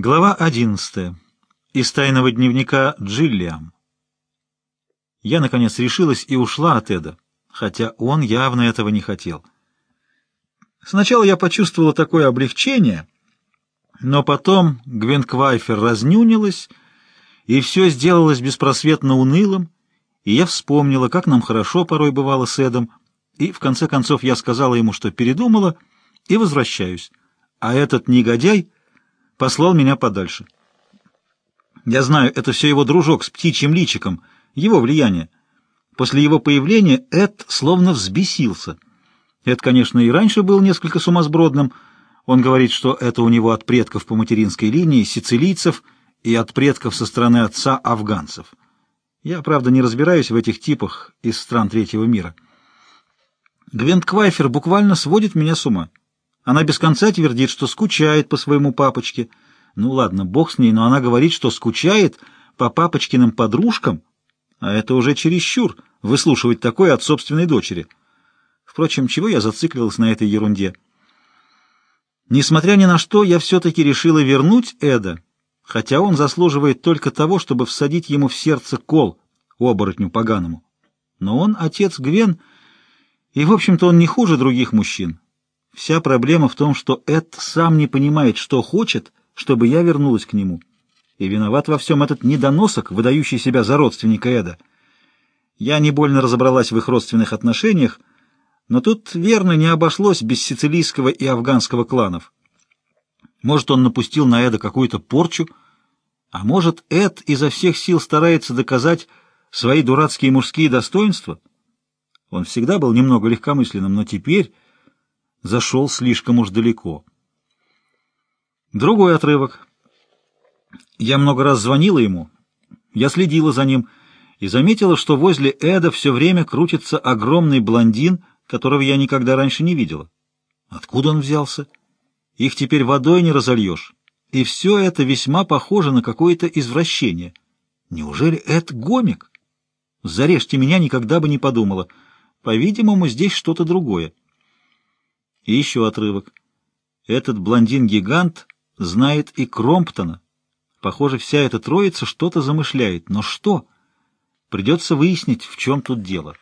Глава 11. Из тайного дневника Джиллиам. Я, наконец, решилась и ушла от Эда, хотя он явно этого не хотел. Сначала я почувствовала такое облегчение, но потом Гвен Квайфер разнюнилась, и все сделалось беспросветно унылым, и я вспомнила, как нам хорошо порой бывало с Эдом, и в конце концов я сказала ему, что передумала, и возвращаюсь. А этот негодяй послал меня подальше. Я знаю, это все его дружок с птичьим личиком, его влияние. После его появления Эд словно взбесился. Эд, конечно, и раньше был несколько сумасбродным. Он говорит, что это у него от предков по материнской линии, сицилийцев, и от предков со стороны отца афганцев. Я, правда, не разбираюсь в этих типах из стран третьего мира. Гвент Квайфер буквально сводит меня с ума. Она без конца твердит, что скучает по своему папочке. Ну ладно, бог с ней, но она говорит, что скучает по папочкиным подружкам, а это уже чересчур, выслушивать такое от собственной дочери. Впрочем, чего я зациклилась на этой ерунде? Несмотря ни на что, я все-таки решила вернуть Эда, хотя он заслуживает только того, чтобы всадить ему в сердце кол, оборотню поганому. Но он отец Гвен, и, в общем-то, он не хуже других мужчин. Вся проблема в том, что Эд сам не понимает, что хочет, чтобы я вернулась к нему. И виноват во всем этот недоносок, выдающий себя за родственника Эда. Я не больно разобралась в их родственных отношениях, но тут верно не обошлось без сицилийского и афганского кланов. Может, он напустил на Эда какую-то порчу, а может, Эд изо всех сил старается доказать свои дурацкие мужские достоинства? Он всегда был немного легкомысленным, но теперь зашел слишком уж далеко. Другой отрывок. Я много раз звонила ему, я следила за ним и заметила, что возле Эда все время крутится огромный блондин, которого я никогда раньше не видела. Откуда он взялся? Их теперь водой не разольешь. И все это весьма похоже на какое-то извращение. Неужели Эд гомик? Зарежьте меня, никогда бы не подумала. По-видимому, здесь что-то другое. И еще отрывок. Этот блондин-гигант знает и Кромптона. Похоже, вся эта троица что-то замышляет. Но что? Придется выяснить, в чем тут дело.